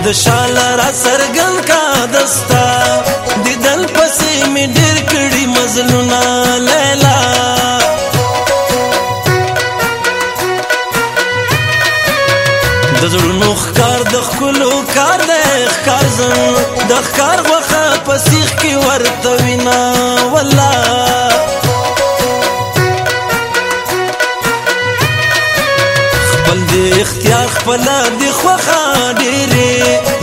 بادشاہ لرا سرګل کا دستا دیدل پسې می ډېر کړي مزلونه لیلا د زړونو ښکار د خلکو کار د ښکار زن د ښکار وخه پسیخ کې ورته وینا والله خپل دی اختیار خپل دی خوخه ډیره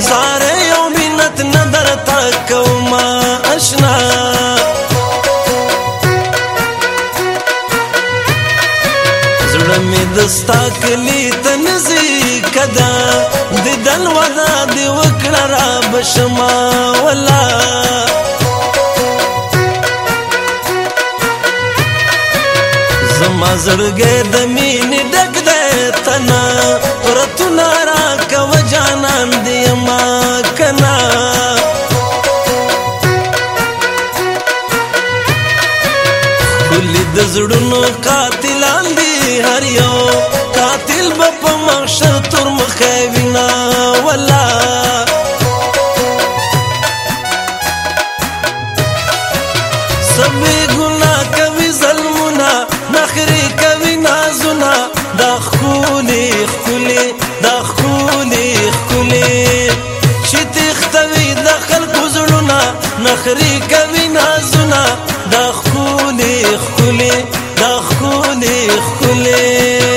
زاره یو مینت نظر تا کوما اشنا زړه مې دستا کلی تنزی کدا د دل ودا دی وکړه را بشما ولا زما زړګې د مینې د کنا رتنا را کو جانان دی ما کنا ولید زړونو قاتل خولي دا خولي خولي چې تختوي د خلکو زړونه نخري کوي نازونه دا خولي خولي دا خولي خولي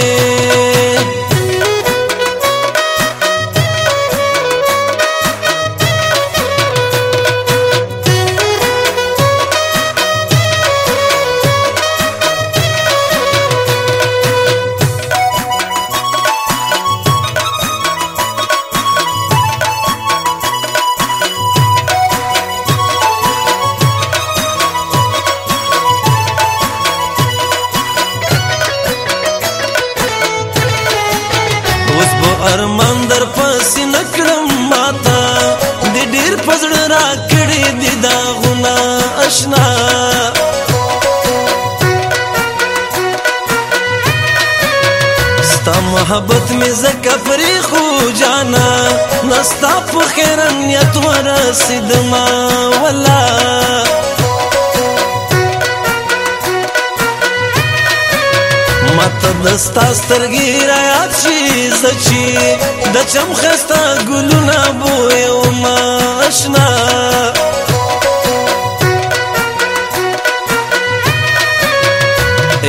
مې زکه پرې خو جانا نستا په خیر نیت ورسید ما ولا ماته دستا سترګې را یاد شي زچی د چم خستا ګلونه بو یو ما آشنا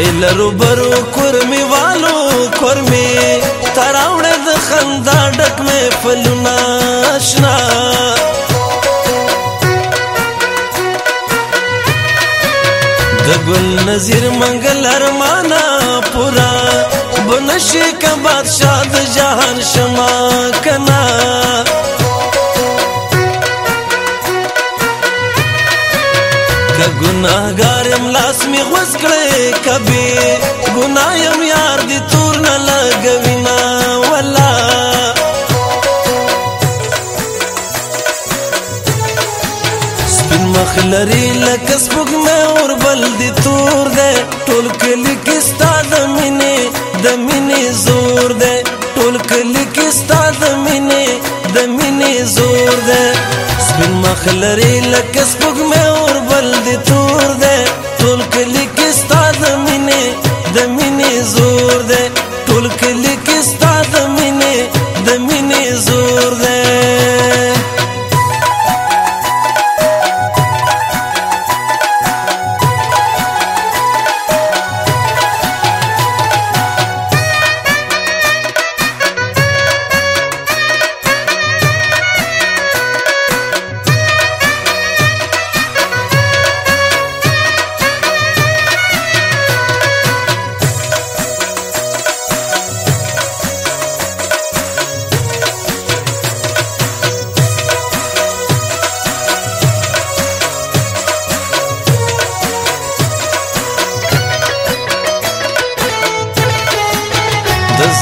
لرو برو کورمی والو کورمی تراوړې د خندا ډک مې فلونا آشنا د ګل نظر منګل ارمانا پورا بنشي کا بادشاہ د جهان شما کنا ګناګار يم لاس می غوس کړې کبي ګنا يم یار دي تور نه لګوینا ولا سپین مخ لري لکه سپوږ مې اور بل دي تور ده ټول کلی کې ستاد مینه د مینه زور ده ټول کلی کې ستاد مینه د مینه زور ده سپین مخ لري لکه سپوږ مې اور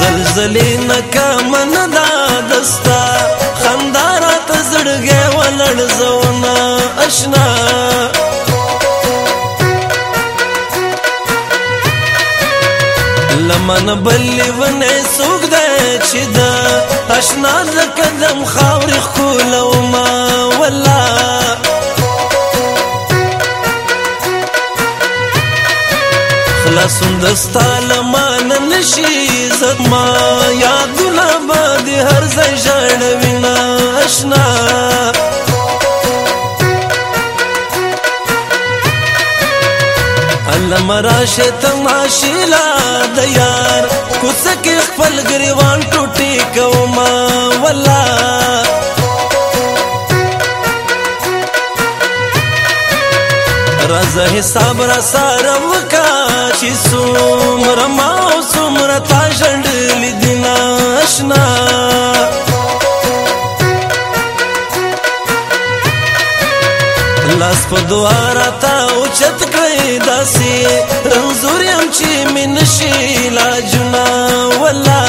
زلزلې نکام نه دا دستا خندارا ته زړګې ولړ زونه آشنا لمن بلې ونه سوګ دې چې دا آشنا ز قدم خاورې خولو ما والله خلاصون دستا لمان نشي زما یادونه باندې هر ځای ژړوي نا آشنا علم راشه تماشلا د یار کوڅه کې خپل غریوان ټوټي کوما ولا راز حساب را سره وکړه چې څومره ما او څومره تا ژړلې دي ناشنا لاس په دعا راته اوچت کړې داسې رنځور یم چې مې نشي علاجونه ولا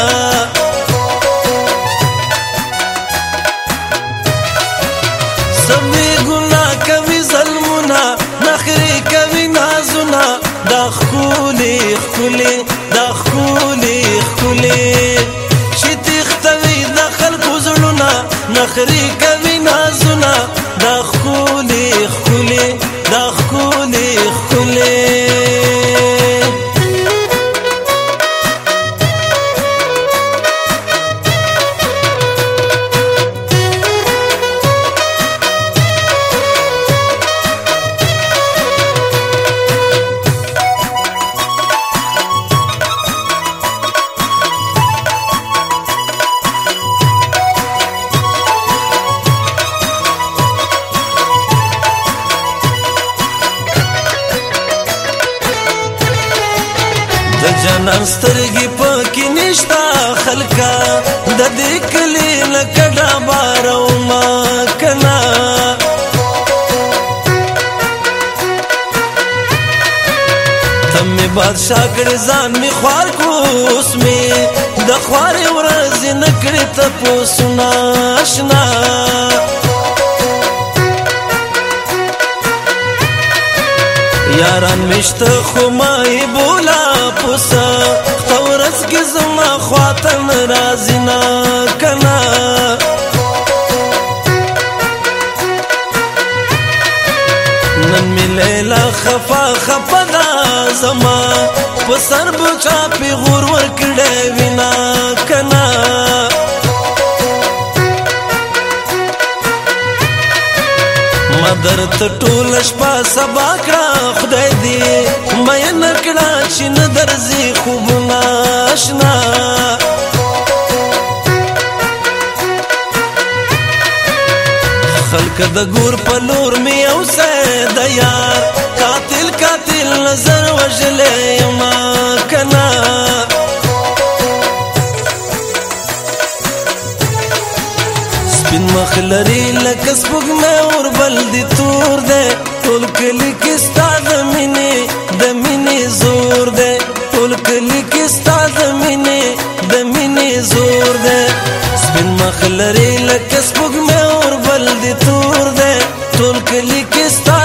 سمې خولي خولي دا خولي خولي چې تختوي د خلکو زړونه نخري کوي نازونه دا خولي خولي دا خولي خولي دې کلی لکه ډبارو ما کنا تم بادشاہ کړي ځان می خوار کوس می د خوار ورځ نکړي ته پوسنا آشنا یاران مشت خو مای بولا پوسا خورس کې خواتن رازینا کنا نن می لیلا خفا خفا دا زما په سر بچا پی غور ورکړې وینا کنا مدر ته ټول شپه سبا کړه خدای دې مې نکړه چې ندرځي خوب کد ګور په نور می او سید یار قاتل قاتل نظر وجلې ما کنا سپین مخ لري لکه سپوږ مې اور بل دي تور ده ټول کلی کې ستاد منی د منی زور ده ټول کلی کې ستاد منی د منی زور ده سپین مخ لري لکه سپوږ مې دی تور دی ټول کلی کې ستا